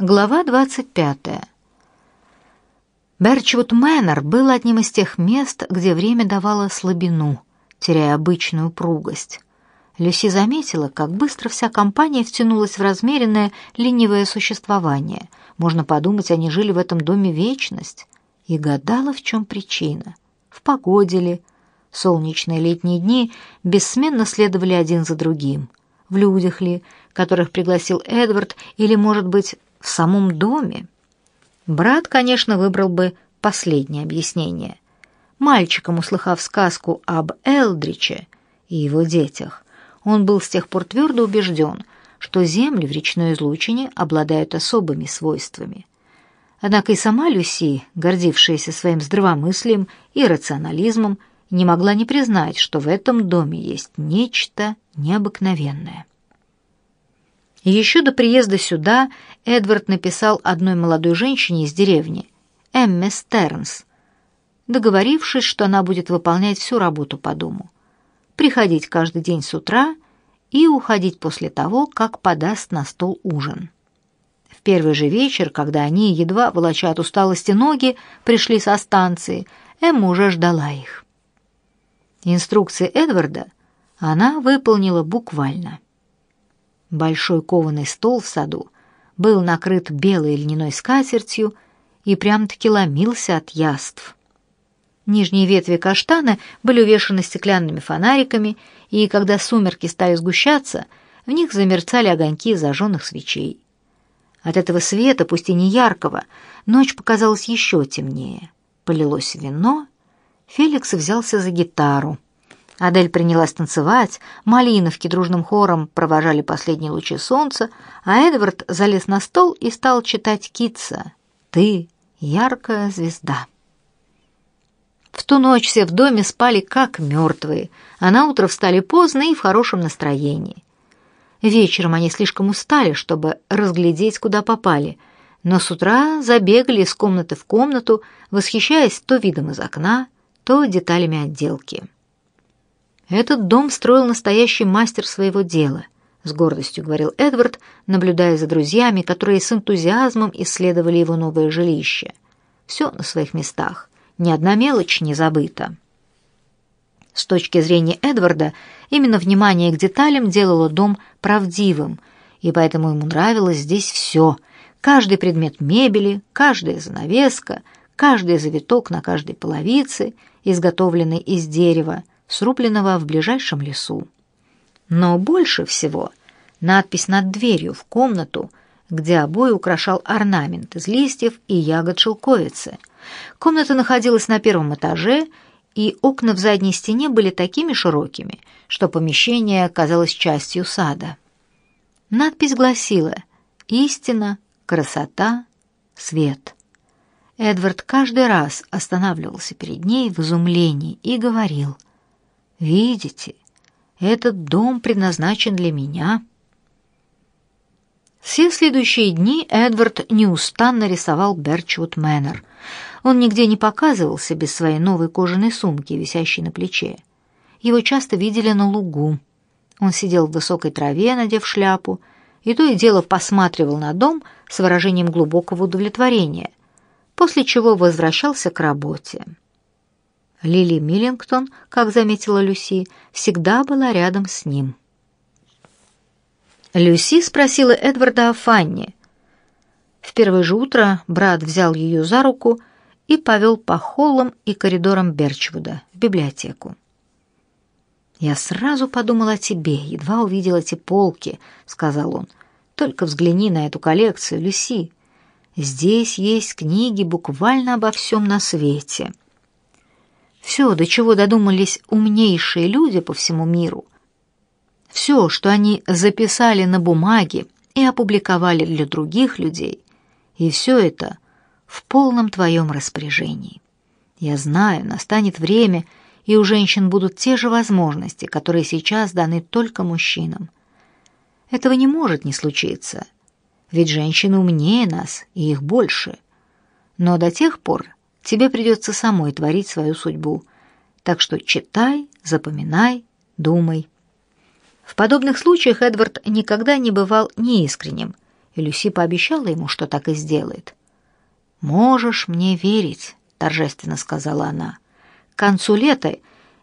Глава 25. Берчвуд Мэннер был одним из тех мест, где время давало слабину, теряя обычную упругость. Люси заметила, как быстро вся компания втянулась в размеренное, ленивое существование. Можно подумать, они жили в этом доме вечность. И гадала, в чем причина. В погоде ли? Солнечные летние дни бессменно следовали один за другим. В людях ли, которых пригласил Эдвард, или, может быть, в самом доме? Брат, конечно, выбрал бы последнее объяснение. Мальчиком, услыхав сказку об Элдриче и его детях, он был с тех пор твердо убежден, что земли в речной излучине обладают особыми свойствами. Однако и сама Люси, гордившаяся своим здравомыслием и рационализмом, не могла не признать, что в этом доме есть нечто необыкновенное. Еще до приезда сюда Эдвард написал одной молодой женщине из деревни, Эмме Стернс, договорившись, что она будет выполнять всю работу по дому. Приходить каждый день с утра и уходить после того, как подаст на стол ужин. В первый же вечер, когда они, едва волоча от усталости ноги, пришли со станции, Эмма уже ждала их. Инструкции Эдварда она выполнила буквально. Большой кованый стол в саду был накрыт белой льняной скатертью и прям-таки ломился от яств. Нижние ветви каштана были увешаны стеклянными фонариками, и когда сумерки стали сгущаться, в них замерцали огоньки зажженных свечей. От этого света, пусть и не яркого, ночь показалась еще темнее. Полилось вино, Феликс взялся за гитару. Адель принялась танцевать, малиновки дружным хором провожали последние лучи солнца, а Эдвард залез на стол и стал читать Китса «Ты — яркая звезда». В ту ночь все в доме спали как мертвые, а на утро встали поздно и в хорошем настроении. Вечером они слишком устали, чтобы разглядеть, куда попали, но с утра забегали из комнаты в комнату, восхищаясь то видом из окна, то деталями отделки. Этот дом строил настоящий мастер своего дела, с гордостью говорил Эдвард, наблюдая за друзьями, которые с энтузиазмом исследовали его новое жилище. Все на своих местах, ни одна мелочь не забыта. С точки зрения Эдварда, именно внимание к деталям делало дом правдивым, и поэтому ему нравилось здесь все: каждый предмет мебели, каждая занавеска, каждый завиток на каждой половице, изготовленный из дерева, срубленного в ближайшем лесу. Но больше всего надпись над дверью в комнату, где обои украшал орнамент из листьев и ягод шелковицы. Комната находилась на первом этаже, и окна в задней стене были такими широкими, что помещение казалось частью сада. Надпись гласила «Истина, красота, свет». Эдвард каждый раз останавливался перед ней в изумлении и говорил – Видите, этот дом предназначен для меня. Все следующие дни Эдвард неустанно рисовал Берчвуд Мэннер. Он нигде не показывался без своей новой кожаной сумки, висящей на плече. Его часто видели на лугу. Он сидел в высокой траве, надев шляпу, и то и дело посматривал на дом с выражением глубокого удовлетворения, после чего возвращался к работе. Лили Миллингтон, как заметила Люси, всегда была рядом с ним. Люси спросила Эдварда о Фанне. В первое же утро брат взял ее за руку и повел по холлам и коридорам Берчвуда в библиотеку. «Я сразу подумал о тебе, едва увидел эти полки», — сказал он. «Только взгляни на эту коллекцию, Люси. Здесь есть книги буквально обо всем на свете». Все, до чего додумались умнейшие люди по всему миру, все, что они записали на бумаге и опубликовали для других людей, и все это в полном твоем распоряжении. Я знаю, настанет время, и у женщин будут те же возможности, которые сейчас даны только мужчинам. Этого не может не случиться, ведь женщины умнее нас, и их больше. Но до тех пор тебе придется самой творить свою судьбу. Так что читай, запоминай, думай. В подобных случаях Эдвард никогда не бывал неискренним, и Люси пообещала ему, что так и сделает. «Можешь мне верить», — торжественно сказала она. «К концу лета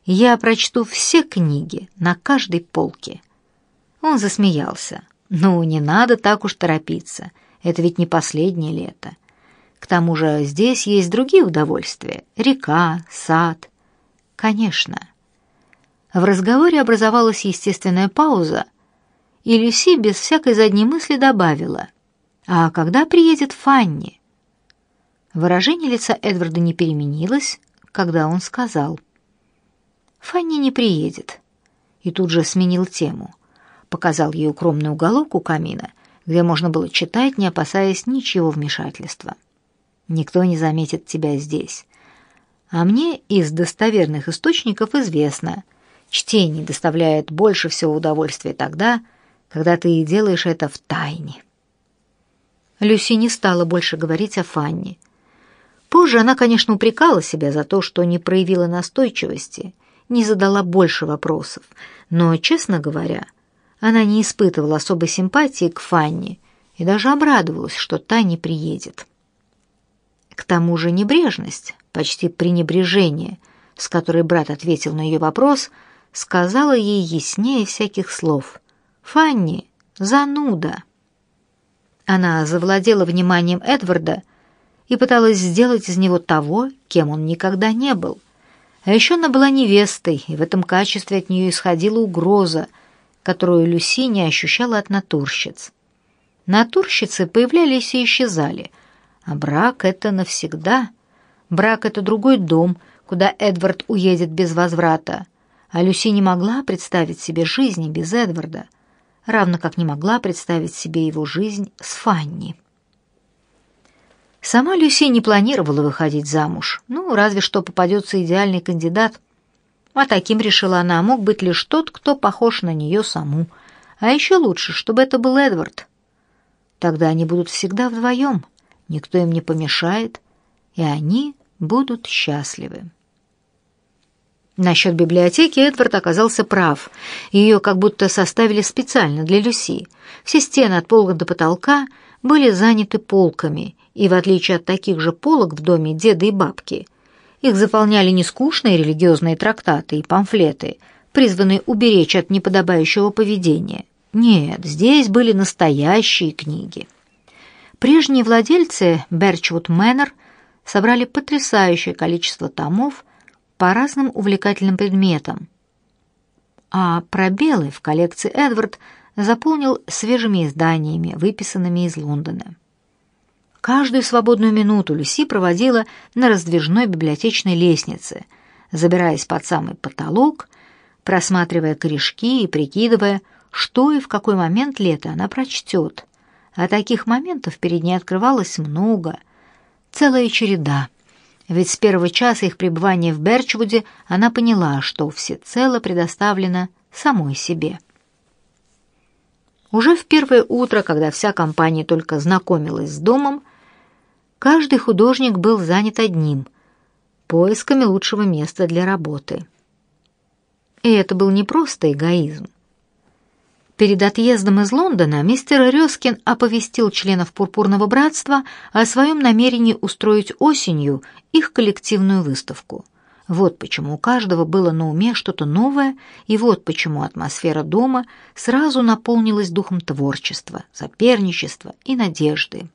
я прочту все книги на каждой полке». Он засмеялся. «Ну, не надо так уж торопиться. Это ведь не последнее лето. К тому же здесь есть другие удовольствия. Река, сад. Конечно». В разговоре образовалась естественная пауза, и Люси без всякой задней мысли добавила. «А когда приедет Фанни?» Выражение лица Эдварда не переменилось, когда он сказал. «Фанни не приедет». И тут же сменил тему. Показал ей укромный уголок у камина, где можно было читать, не опасаясь ничего вмешательства. «Никто не заметит тебя здесь. А мне из достоверных источников известно, чтение доставляет больше всего удовольствия тогда, когда ты делаешь это в тайне». Люси не стала больше говорить о Фанни. Позже она, конечно, упрекала себя за то, что не проявила настойчивости, не задала больше вопросов, но, честно говоря, она не испытывала особой симпатии к Фанни и даже обрадовалась, что та не приедет. К тому же небрежность, почти пренебрежение, с которой брат ответил на ее вопрос, сказала ей яснее всяких слов. «Фанни, зануда!» Она завладела вниманием Эдварда, и пыталась сделать из него того, кем он никогда не был. А еще она была невестой, и в этом качестве от нее исходила угроза, которую Люси не ощущала от натурщиц. Натурщицы появлялись и исчезали, а брак — это навсегда. Брак — это другой дом, куда Эдвард уедет без возврата, а Люси не могла представить себе жизни без Эдварда, равно как не могла представить себе его жизнь с Фанни. Сама Люси не планировала выходить замуж, ну, разве что попадется идеальный кандидат. А таким, решила она, мог быть лишь тот, кто похож на нее саму. А еще лучше, чтобы это был Эдвард. Тогда они будут всегда вдвоем, никто им не помешает, и они будут счастливы. Насчет библиотеки Эдвард оказался прав. Ее как будто составили специально для Люси. Все стены от пола до потолка были заняты полками, и в отличие от таких же полок в доме деда и бабки, их заполняли не скучные религиозные трактаты и памфлеты, призванные уберечь от неподобающего поведения. Нет, здесь были настоящие книги. Прежние владельцы Берчвуд Мэннер собрали потрясающее количество томов по разным увлекательным предметам, а пробелы в коллекции Эдвард заполнил свежими изданиями, выписанными из Лондона. Каждую свободную минуту Люси проводила на раздвижной библиотечной лестнице, забираясь под самый потолок, просматривая корешки и прикидывая, что и в какой момент лета она прочтет. А таких моментов перед ней открывалось много, целая череда. Ведь с первого часа их пребывания в Берчвуде она поняла, что всецело предоставлена самой себе. Уже в первое утро, когда вся компания только знакомилась с домом, Каждый художник был занят одним — поисками лучшего места для работы. И это был не просто эгоизм. Перед отъездом из Лондона мистер Рёскин оповестил членов Пурпурного братства о своем намерении устроить осенью их коллективную выставку. Вот почему у каждого было на уме что-то новое, и вот почему атмосфера дома сразу наполнилась духом творчества, соперничества и надежды.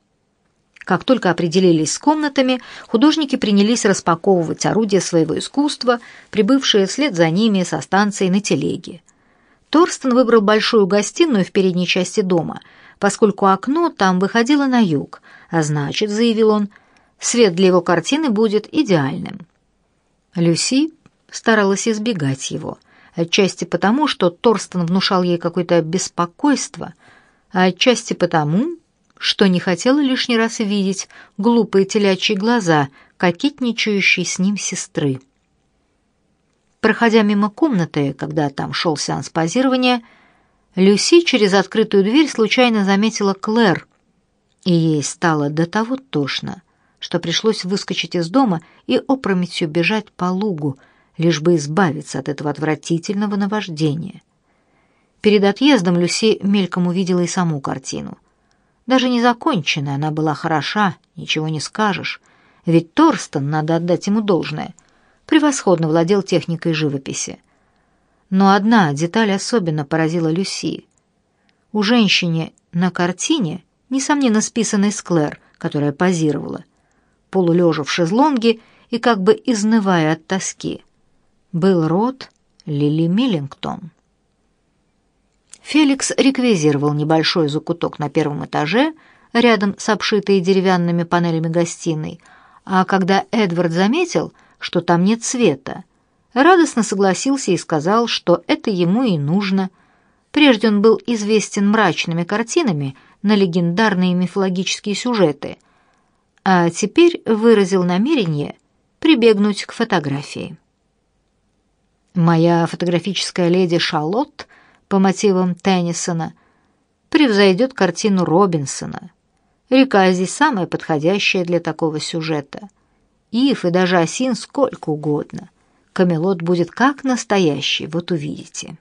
Как только определились с комнатами, художники принялись распаковывать орудия своего искусства, прибывшие вслед за ними со станции на телеге. Торстен выбрал большую гостиную в передней части дома, поскольку окно там выходило на юг, а значит, заявил он, свет для его картины будет идеальным. Люси старалась избегать его, отчасти потому, что Торстен внушал ей какое-то беспокойство, а отчасти потому, что не хотела лишний раз видеть глупые телячьи глаза, кокетничающей с ним сестры. Проходя мимо комнаты, когда там шел сеанс позирования, Люси через открытую дверь случайно заметила Клэр, и ей стало до того тошно, что пришлось выскочить из дома и опрометью бежать по лугу, лишь бы избавиться от этого отвратительного наваждения. Перед отъездом Люси мельком увидела и саму картину — Даже не законченная, она была хороша, ничего не скажешь. Ведь Торстон, надо отдать ему должное, превосходно владел техникой живописи. Но одна деталь особенно поразила Люси. У женщины на картине, несомненно списанной с Клэр, которая позировала, полулежа в шезлонге и как бы изнывая от тоски, был род Лили Миллингтон. Феликс реквизировал небольшой закуток на первом этаже, рядом с обшитой деревянными панелями гостиной, а когда Эдвард заметил, что там нет света, радостно согласился и сказал, что это ему и нужно. Прежде он был известен мрачными картинами на легендарные мифологические сюжеты, а теперь выразил намерение прибегнуть к фотографии. Моя фотографическая леди Шарлотт по мотивам Теннисона превзойдет картину Робинсона. Река здесь самая подходящая для такого сюжета. Ив и даже осин сколько угодно. Камелот будет как настоящий, вот увидите.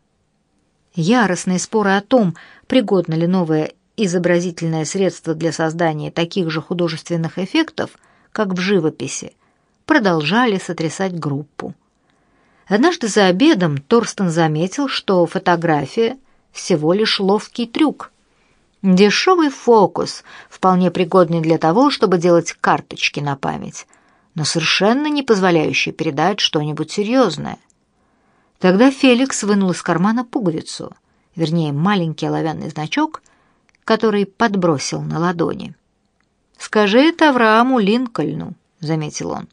Яростные споры о том, пригодно ли новое изобразительное средство для создания таких же художественных эффектов, как в живописи, продолжали сотрясать группу. Однажды за обедом Торстен заметил, что фотография всего лишь ловкий трюк. Дешевый фокус, вполне пригодный для того, чтобы делать карточки на память, но совершенно не позволяющий передать что-нибудь серьезное. Тогда Феликс вынул из кармана пуговицу, вернее, маленький оловянный значок, который подбросил на ладони. «Скажи это Аврааму Линкольну», — заметил он.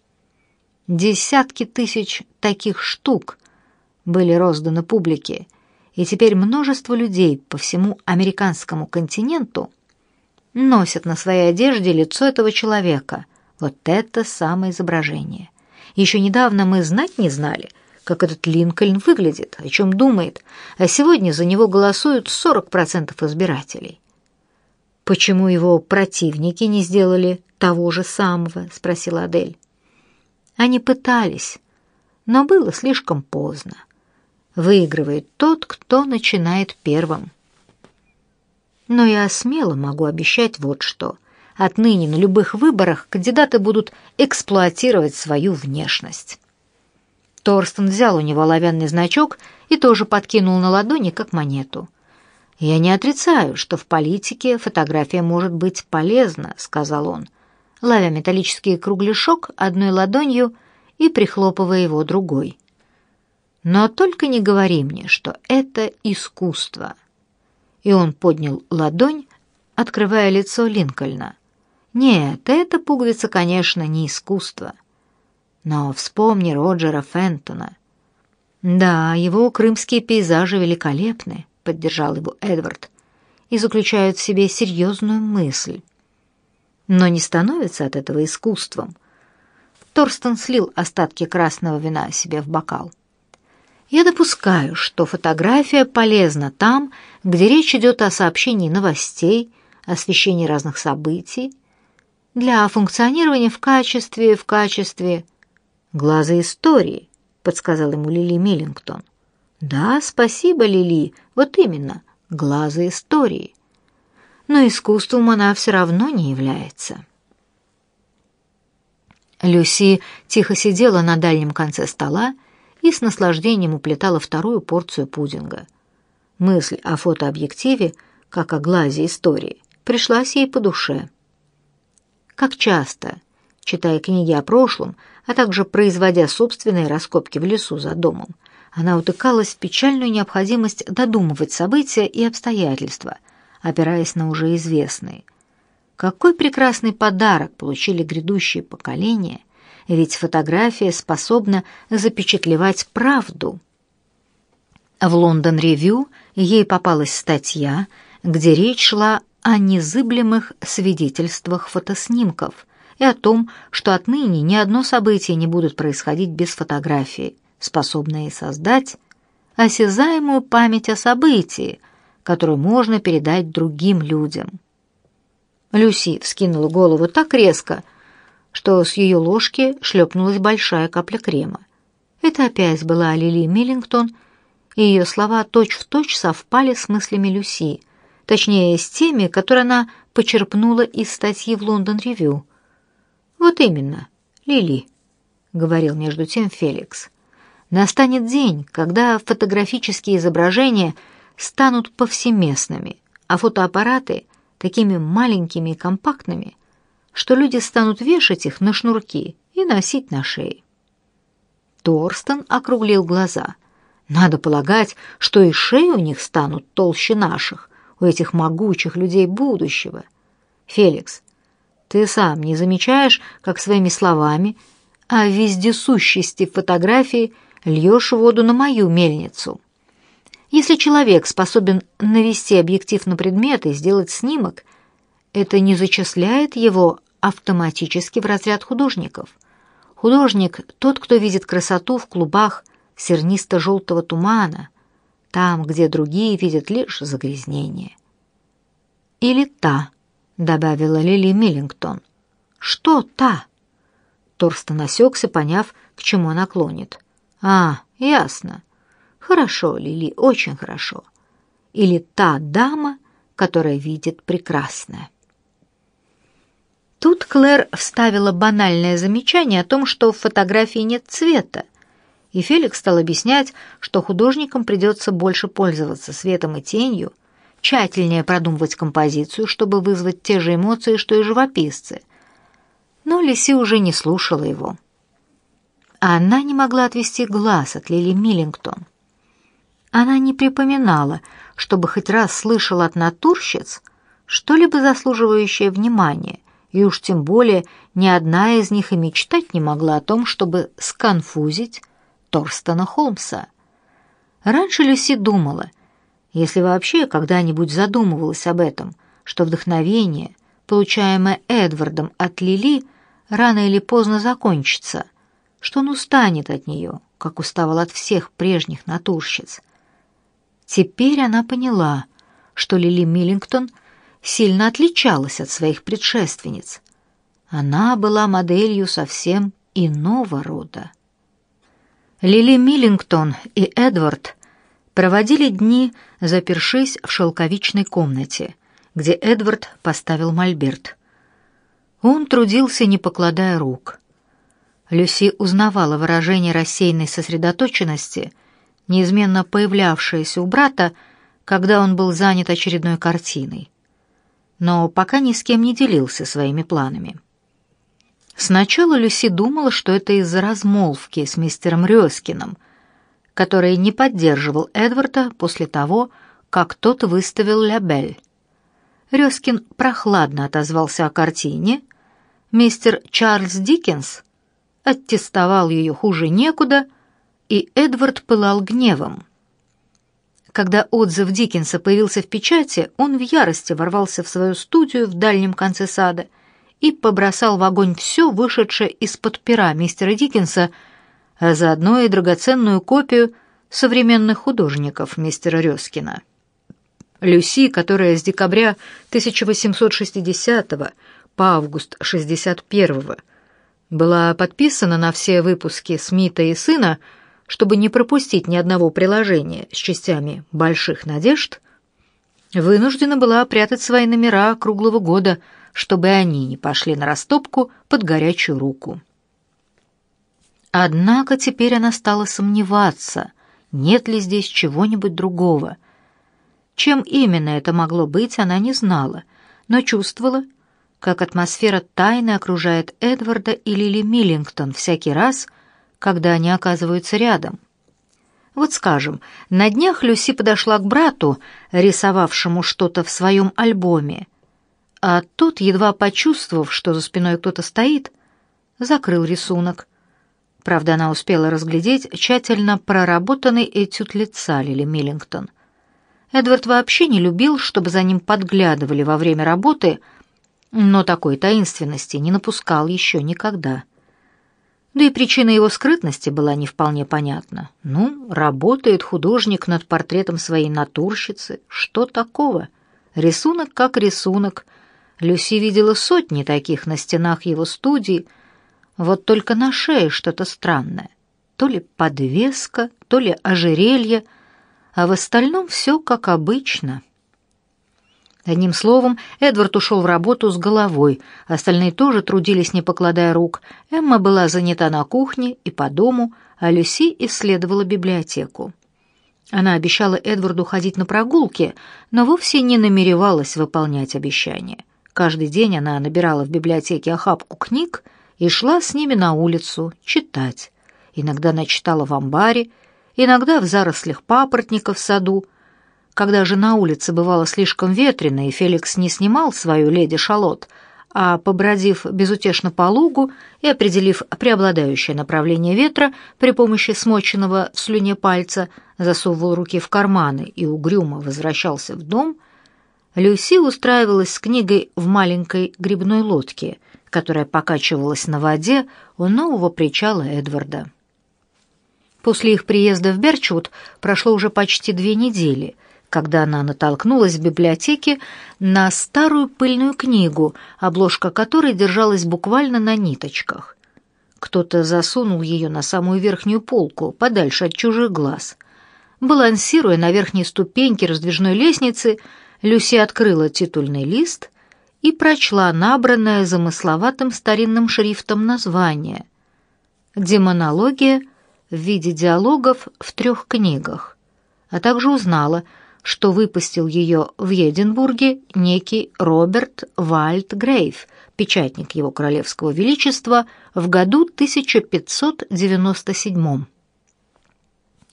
Десятки тысяч таких штук были розданы публике, и теперь множество людей по всему американскому континенту носят на своей одежде лицо этого человека. Вот это самое изображение. Еще недавно мы знать не знали, как этот Линкольн выглядит, о чем думает, а сегодня за него голосуют 40% избирателей. «Почему его противники не сделали того же самого?» — спросила Адель. Они пытались, но было слишком поздно. Выигрывает тот, кто начинает первым. Но я смело могу обещать вот что. Отныне на любых выборах кандидаты будут эксплуатировать свою внешность. Торстен взял у него оловянный значок и тоже подкинул на ладони, как монету. «Я не отрицаю, что в политике фотография может быть полезна», — сказал он ловя металлический кругляшок одной ладонью и прихлопывая его другой. «Но только не говори мне, что это искусство». И он поднял ладонь, открывая лицо Линкольна. «Нет, эта пуговица, конечно, не искусство. Но вспомни Роджера Фентона». «Да, его крымские пейзажи великолепны», — поддержал его Эдвард, «и заключают в себе серьезную мысль» но не становится от этого искусством. Торстен слил остатки красного вина себе в бокал. Я допускаю, что фотография полезна там, где речь идет о сообщении новостей, освещении разных событий, для функционирования в качестве, в качестве глаза истории, подсказал ему Лили Миллингтон. Да, спасибо, Лили, вот именно, глаза истории но искусством она все равно не является. Люси тихо сидела на дальнем конце стола и с наслаждением уплетала вторую порцию пудинга. Мысль о фотообъективе, как о глазе истории, пришлась ей по душе. Как часто, читая книги о прошлом, а также производя собственные раскопки в лесу за домом, она утыкалась в печальную необходимость додумывать события и обстоятельства, опираясь на уже известные. Какой прекрасный подарок получили грядущие поколения, ведь фотография способна запечатлевать правду. В Лондон Ревью ей попалась статья, где речь шла о незыблемых свидетельствах фотоснимков и о том, что отныне ни одно событие не будет происходить без фотографии, способной создать осязаемую память о событии, которую можно передать другим людям. Люси вскинула голову так резко, что с ее ложки шлепнулась большая капля крема. Это опять была Лили Миллингтон, и ее слова точь-в-точь точь совпали с мыслями Люси, точнее, с теми, которые она почерпнула из статьи в Лондон Ревью. Вот именно, Лили, говорил между тем Феликс. Настанет день, когда фотографические изображения станут повсеместными, а фотоаппараты такими маленькими и компактными, что люди станут вешать их на шнурки и носить на шее. Торстен округлил глаза. Надо полагать, что и шеи у них станут толще наших, у этих могучих людей будущего. Феликс, ты сам не замечаешь, как своими словами о вездесущести фотографии льешь воду на мою мельницу? Если человек способен навести объектив на предмет и сделать снимок, это не зачисляет его автоматически в разряд художников. Художник — тот, кто видит красоту в клубах сернисто-желтого тумана, там, где другие видят лишь загрязнение. «Или та», — добавила Лили Миллингтон. «Что та?» Торстен осекся, поняв, к чему она клонит. «А, ясно. Хорошо, Лили, очень хорошо. Или та дама, которая видит прекрасное». Тут Клэр вставила банальное замечание о том, что в фотографии нет цвета, и Феликс стал объяснять, что художникам придется больше пользоваться светом и тенью, тщательнее продумывать композицию, чтобы вызвать те же эмоции, что и живописцы. Но Лиси уже не слушала его. А она не могла отвести глаз от Лили Миллингтон. Она не припоминала, чтобы хоть раз слышала от натурщиц что-либо заслуживающее внимания, и уж тем более ни одна из них и мечтать не могла о том, чтобы сконфузить Торстона Холмса. Раньше Люси думала, если вообще когда-нибудь задумывалась об этом, что вдохновение, получаемое Эдвардом от Лили, рано или поздно закончится, что он устанет от нее, как уставал от всех прежних натурщиц. Теперь она поняла, что Лили Миллингтон — сильно отличалась от своих предшественниц. Она была моделью совсем иного рода. Лили Миллингтон и Эдвард проводили дни, запершись в шелковичной комнате, где Эдвард поставил мольберт. Он трудился, не покладая рук. Люси узнавала выражение рассеянной сосредоточенности, неизменно появлявшееся у брата, когда он был занят очередной картиной но пока ни с кем не делился своими планами. Сначала Люси думала, что это из-за размолвки с мистером Рёскиным, который не поддерживал Эдварда после того, как тот выставил «Лябель». Рёскин прохладно отозвался о картине, мистер Чарльз Диккенс аттестовал ее хуже некуда, и Эдвард пылал гневом. Когда отзыв Диккенса появился в печати, он в ярости ворвался в свою студию в дальнем конце сада и побросал в огонь все вышедшее из-под пера мистера Диккенса, а заодно и драгоценную копию современных художников мистера Рёскина. Люси, которая с декабря 1860 по август 61 была подписана на все выпуски Смита и сына, чтобы не пропустить ни одного приложения с частями «Больших надежд», вынуждена была прятать свои номера круглого года, чтобы они не пошли на растопку под горячую руку. Однако теперь она стала сомневаться, нет ли здесь чего-нибудь другого. Чем именно это могло быть, она не знала, но чувствовала, как атмосфера тайны окружает Эдварда и Лили Миллингтон всякий раз, когда они оказываются рядом. Вот скажем, на днях Люси подошла к брату, рисовавшему что-то в своем альбоме, а тот, едва почувствовав, что за спиной кто-то стоит, закрыл рисунок. Правда, она успела разглядеть тщательно проработанный этюд лица Лили Миллингтон. Эдвард вообще не любил, чтобы за ним подглядывали во время работы, но такой таинственности не напускал еще никогда. Да и причина его скрытности была не вполне понятна. Ну, работает художник над портретом своей натурщицы. Что такого? Рисунок как рисунок. Люси видела сотни таких на стенах его студии. Вот только на шее что-то странное. То ли подвеска, то ли ожерелье, а в остальном все как обычно. Одним словом, Эдвард ушел в работу с головой, остальные тоже трудились, не покладая рук. Эмма была занята на кухне и по дому, а Люси исследовала библиотеку. Она обещала Эдварду ходить на прогулки, но вовсе не намеревалась выполнять обещание. Каждый день она набирала в библиотеке охапку книг и шла с ними на улицу читать. Иногда она читала в амбаре, иногда в зарослях папоротника в саду, когда же на улице бывало слишком ветрено, и Феликс не снимал свою леди Шалот, а, побродив безутешно по лугу и определив преобладающее направление ветра при помощи смоченного в слюне пальца, засовывал руки в карманы и угрюмо возвращался в дом, Люси устраивалась с книгой в маленькой грибной лодке, которая покачивалась на воде у нового причала Эдварда. После их приезда в Берчвуд прошло уже почти две недели — когда она натолкнулась в библиотеке на старую пыльную книгу, обложка которой держалась буквально на ниточках. Кто-то засунул ее на самую верхнюю полку, подальше от чужих глаз. Балансируя на верхней ступеньке раздвижной лестницы, Люси открыла титульный лист и прочла набранное замысловатым старинным шрифтом название. «Демонология в виде диалогов в трех книгах», а также узнала, что выпустил ее в Единбурге некий Роберт Вальд Грейв, печатник его королевского величества, в году 1597.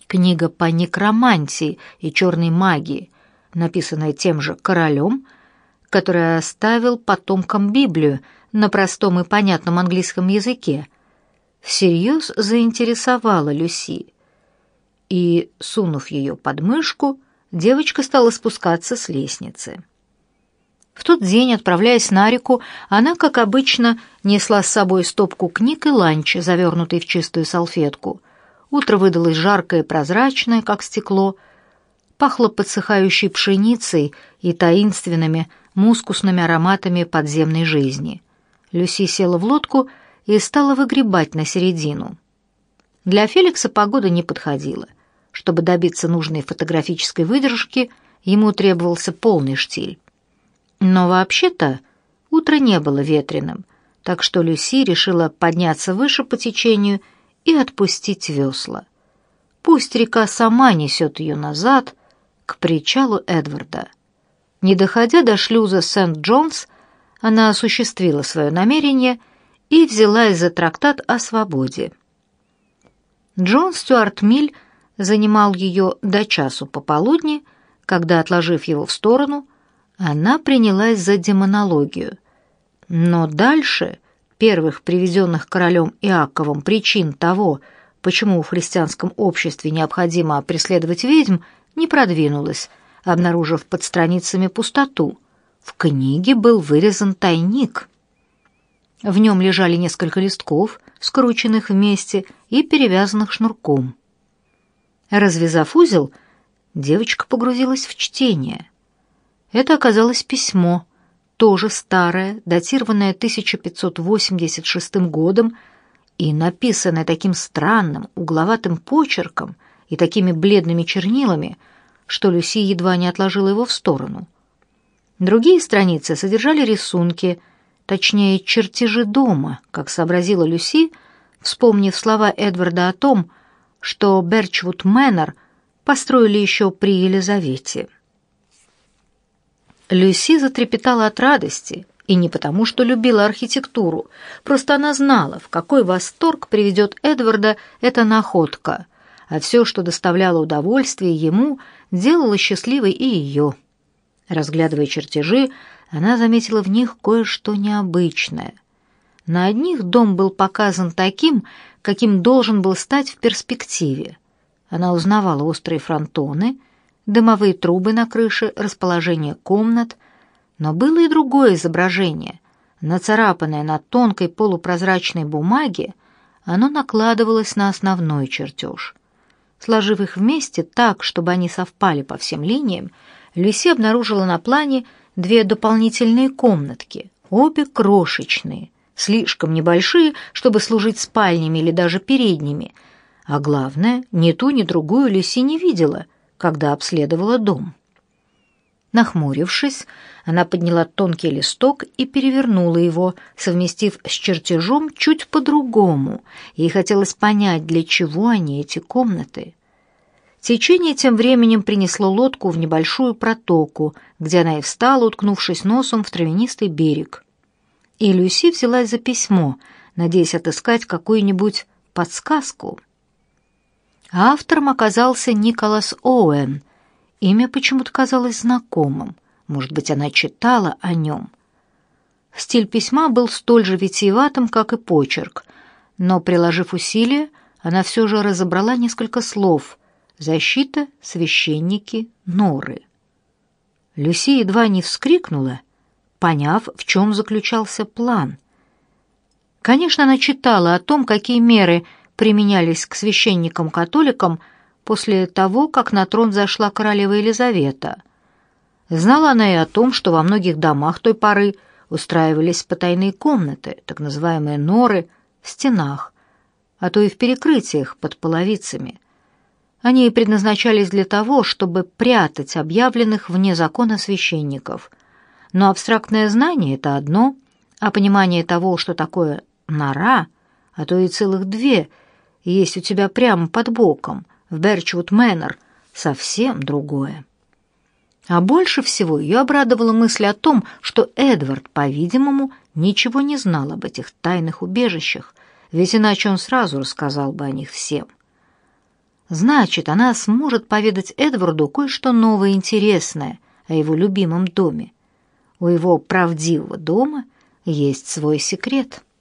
Книга по некромантии и черной магии, написанная тем же королем, который оставил потомкам Библию на простом и понятном английском языке, всерьез заинтересовала Люси. И, сунув ее под мышку, девочка стала спускаться с лестницы. В тот день, отправляясь на реку, она, как обычно, несла с собой стопку книг и ланч, завернутый в чистую салфетку. Утро выдалось жаркое и прозрачное, как стекло, пахло подсыхающей пшеницей и таинственными мускусными ароматами подземной жизни. Люси села в лодку и стала выгребать на середину. Для Феликса погода не подходила — чтобы добиться нужной фотографической выдержки, ему требовался полный штиль. Но вообще-то утро не было ветреным, так что Люси решила подняться выше по течению и отпустить весла. Пусть река сама несет ее назад, к причалу Эдварда. Не доходя до шлюза Сент-Джонс, она осуществила свое намерение и взялась за трактат о свободе. Джон Стюарт Миль занимал ее до часу пополудни, когда, отложив его в сторону, она принялась за демонологию. Но дальше первых приведенных королем Иаковом причин того, почему в христианском обществе необходимо преследовать ведьм, не продвинулась, обнаружив под страницами пустоту. В книге был вырезан тайник. В нем лежали несколько листков, скрученных вместе и перевязанных шнурком. Развязав узел, девочка погрузилась в чтение. Это оказалось письмо, тоже старое, датированное 1586 годом и написанное таким странным, угловатым почерком и такими бледными чернилами, что Люси едва не отложила его в сторону. Другие страницы содержали рисунки, точнее, чертежи дома, как сообразила Люси, вспомнив слова Эдварда о том, что Берчвуд Мэннер построили еще при Елизавете. Люси затрепетала от радости, и не потому, что любила архитектуру, просто она знала, в какой восторг приведет Эдварда эта находка, а все, что доставляло удовольствие ему, делало счастливой и ее. Разглядывая чертежи, она заметила в них кое-что необычное. На одних дом был показан таким, каким должен был стать в перспективе. Она узнавала острые фронтоны, дымовые трубы на крыше, расположение комнат, но было и другое изображение. Нацарапанное на тонкой полупрозрачной бумаге, оно накладывалось на основной чертеж. Сложив их вместе так, чтобы они совпали по всем линиям, Люси обнаружила на плане две дополнительные комнатки, обе крошечные, слишком небольшие, чтобы служить спальнями или даже передними. А главное, ни ту, ни другую Люси не видела, когда обследовала дом. Нахмурившись, она подняла тонкий листок и перевернула его, совместив с чертежом чуть по-другому. Ей хотелось понять, для чего они, эти комнаты. Течение тем временем принесло лодку в небольшую протоку, где она и встала, уткнувшись носом в травянистый берег. И Люси взялась за письмо, надеясь отыскать какую-нибудь подсказку. Автором оказался Николас Оуэн. Имя почему-то казалось знакомым. Может быть, она читала о нем. Стиль письма был столь же витиеватым, как и почерк, но, приложив усилия, она все же разобрала несколько слов — Защита, священники, норы. Люси едва не вскрикнула, поняв, в чем заключался план. Конечно, она читала о том, какие меры применялись к священникам-католикам после того, как на трон зашла королева Елизавета. Знала она и о том, что во многих домах той поры устраивались потайные комнаты, так называемые норы, в стенах, а то и в перекрытиях под половицами. Они предназначались для того, чтобы прятать объявленных вне закона священников. Но абстрактное знание — это одно, а понимание того, что такое нора, а то и целых две, есть у тебя прямо под боком, в Берчвуд Мэннер, совсем другое. А больше всего ее обрадовала мысль о том, что Эдвард, по-видимому, ничего не знал об этих тайных убежищах, ведь иначе он сразу рассказал бы о них всем. Значит, она сможет поведать Эдварду кое-что новое и интересное о его любимом доме. У его правдивого дома есть свой секрет —